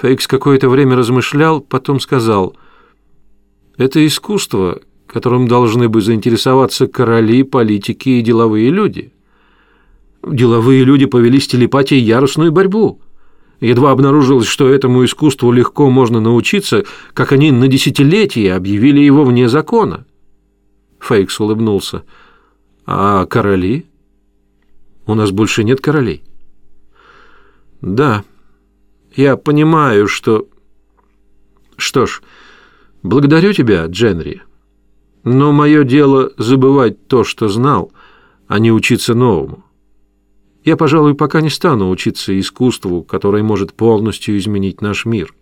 Фейкс какое-то время размышлял, потом сказал, «Это искусство, которым должны бы заинтересоваться короли, политики и деловые люди. Деловые люди повели с телепатией яростную борьбу. Едва обнаружилось, что этому искусству легко можно научиться, как они на десятилетия объявили его вне закона». Фейкс улыбнулся. «А короли? У нас больше нет королей». «Да, я понимаю, что...» «Что ж, благодарю тебя, Дженри. Но мое дело забывать то, что знал, а не учиться новому. Я, пожалуй, пока не стану учиться искусству, которое может полностью изменить наш мир.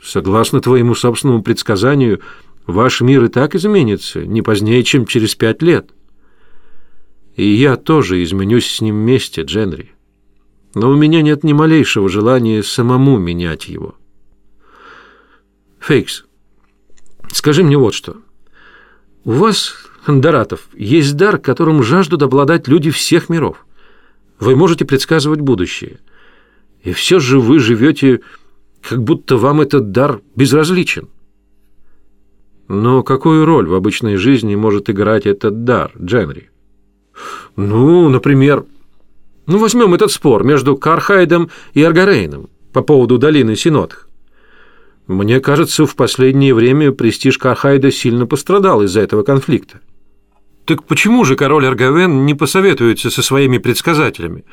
Согласно твоему собственному предсказанию, ваш мир и так изменится не позднее, чем через пять лет. И я тоже изменюсь с ним вместе, Дженри но у меня нет ни малейшего желания самому менять его. Фейкс, скажи мне вот что. У вас, Хандаратов, есть дар, которым жаждут обладать люди всех миров. Вы можете предсказывать будущее. И все же вы живете, как будто вам этот дар безразличен. Но какую роль в обычной жизни может играть этот дар, Дженри? Ну, например, ну, возьмем этот спор между Кархайдом и Аргарейном по поводу долины Синотх. Мне кажется, в последнее время престиж Кархайда сильно пострадал из-за этого конфликта. Так почему же король Аргавен не посоветуется со своими предсказателями,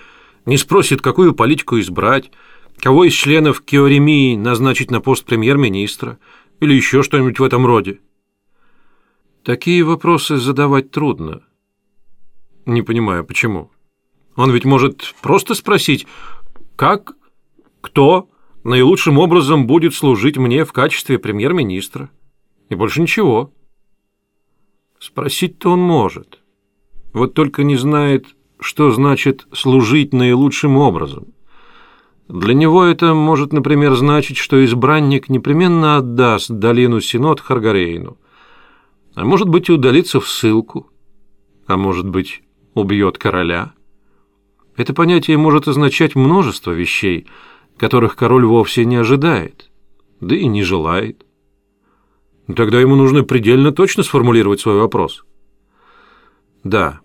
не спросит, какую политику избрать, кого из членов Кеоремии назначить на пост премьер-министра или еще что-нибудь в этом роде? Такие вопросы задавать трудно. Не понимаю, почему. Он ведь может просто спросить, как, кто наилучшим образом будет служить мне в качестве премьер-министра. И больше ничего. Спросить-то он может. Вот только не знает, что значит «служить наилучшим образом». Для него это может, например, значить, что избранник непременно отдаст долину Синод Харгарейну, а может быть, удалится в ссылку, а может быть, убьет короля – это понятие может означать множество вещей, которых король вовсе не ожидает, да и не желает. Тогда ему нужно предельно точно сформулировать свой вопрос. Да,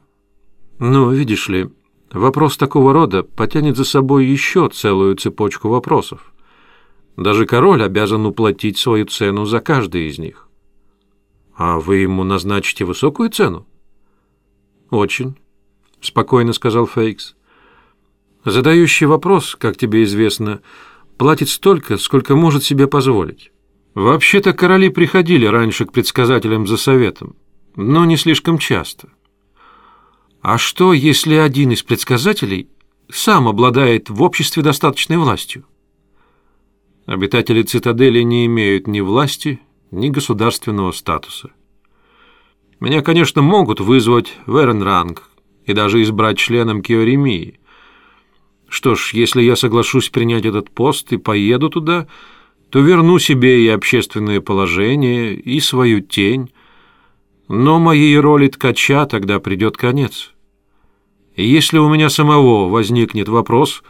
но, видишь ли, вопрос такого рода потянет за собой еще целую цепочку вопросов. Даже король обязан уплатить свою цену за каждый из них. А вы ему назначите высокую цену? Очень, спокойно сказал Фейкс. Задающий вопрос, как тебе известно, платит столько, сколько может себе позволить. Вообще-то короли приходили раньше к предсказателям за советом, но не слишком часто. А что, если один из предсказателей сам обладает в обществе достаточной властью? Обитатели цитадели не имеют ни власти, ни государственного статуса. Меня, конечно, могут вызвать в Эренранг и даже избрать членом Киоремии, что ж, если я соглашусь принять этот пост и поеду туда, то верну себе и общественное положение, и свою тень. Но моей роли ткача тогда придет конец. И если у меня самого возникнет вопрос,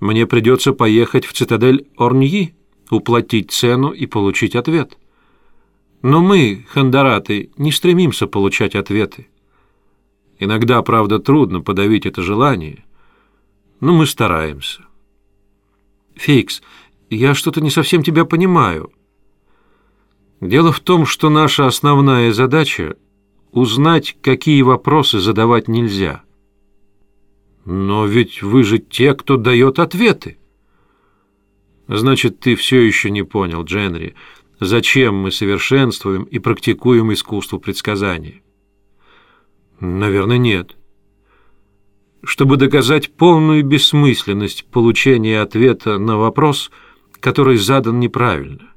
мне придется поехать в цитадель Орньи, уплатить цену и получить ответ. Но мы, хандараты, не стремимся получать ответы. Иногда, правда, трудно подавить это желание — но мы стараемся. Фейкс, я что-то не совсем тебя понимаю. Дело в том, что наша основная задача — узнать, какие вопросы задавать нельзя. Но ведь вы же те, кто дает ответы. Значит, ты все еще не понял, Дженри, зачем мы совершенствуем и практикуем искусство предсказания? Наверное, нет чтобы доказать полную бессмысленность получения ответа на вопрос, который задан неправильно.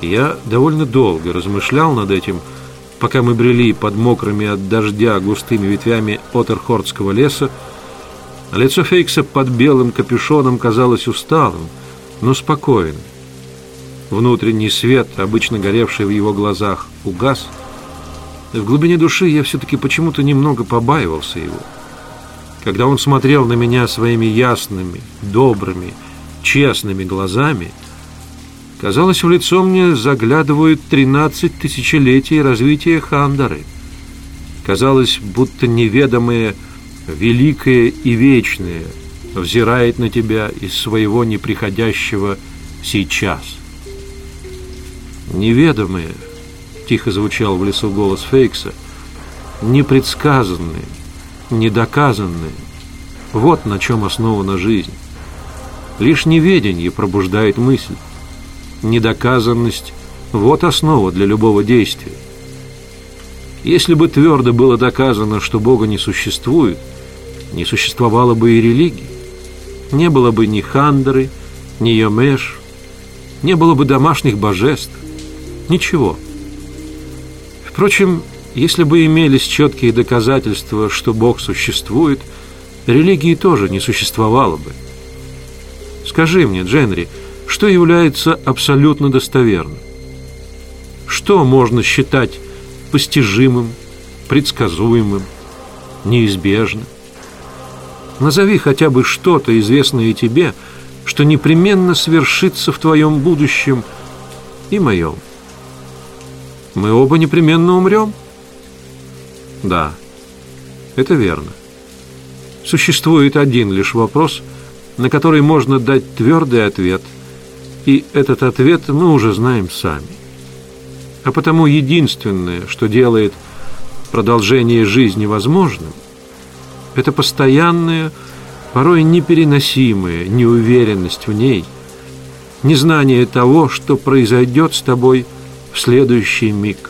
Я довольно долго размышлял над этим, пока мы брели под мокрыми от дождя густыми ветвями Отерхордского леса. Лицо Фейкса под белым капюшоном казалось усталым, но спокойным. Внутренний свет, обычно горевший в его глазах, угас – в глубине души я все-таки почему-то немного побаивался его. Когда он смотрел на меня своими ясными, добрыми, честными глазами, казалось, в лицо мне заглядывают тринадцать тысячелетий развития Хандары. Казалось, будто неведомое, великое и вечное взирает на тебя из своего неприходящего сейчас. Неведомое, тихо звучал в лесу голос Фейкса, непредсказанное, недоказанное. Вот на чем основана жизнь. Лишь неведение пробуждает мысль. Недоказанность – вот основа для любого действия. Если бы твердо было доказано, что Бога не существует, не существовало бы и религии. Не было бы ни Хандры, ни Йомеш, не было бы домашних божеств. Ничего. Впрочем, если бы имелись четкие доказательства, что Бог существует, религии тоже не существовало бы. Скажи мне, Дженри, что является абсолютно достоверным? Что можно считать постижимым, предсказуемым, неизбежным? Назови хотя бы что-то, известное тебе, что непременно свершится в твоем будущем и моем. Мы оба непременно умрем? Да, это верно. Существует один лишь вопрос, на который можно дать твердый ответ, и этот ответ мы уже знаем сами. А потому единственное, что делает продолжение жизни возможным, это постоянная, порой непереносимая неуверенность в ней, незнание того, что произойдет с тобой в следующий миг –